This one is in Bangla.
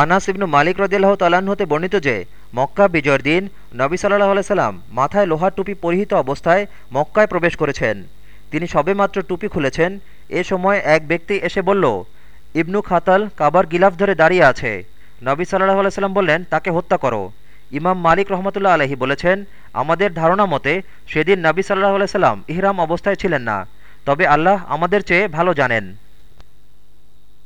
আনাস ইবনু মালিক রদিল্লাহ তালান হতে বর্ণিত যে, মক্কা বিজয়ের দিন নবী সাল্লাহ আলাইসাল্লাম মাথায় লোহার টুপি পরিহিত অবস্থায় মক্কায় প্রবেশ করেছেন। তিনি সবেমাত্র টুপি খুলেছেন। এ সময় এক ব্যক্তি এসে বলল, ইবনু খাতাল কাবার গিলাফ ধরে দাঁড়িয়ে আছে। নবী সাল্লাহ আলাইসাল্লাম বললেন, তাকে হত্যা করো। ইমাম মালিক রহমতুল্লাহ আলহী বলেছেন, আমাদের ধারণা মতে সেদিন নবী সাল্লাহ আলাইসাল্লাম ইহরাম অবস্থায় ছিলেন না। তবে আল্লাহ আমাদের চেয়ে ভালো জানেন।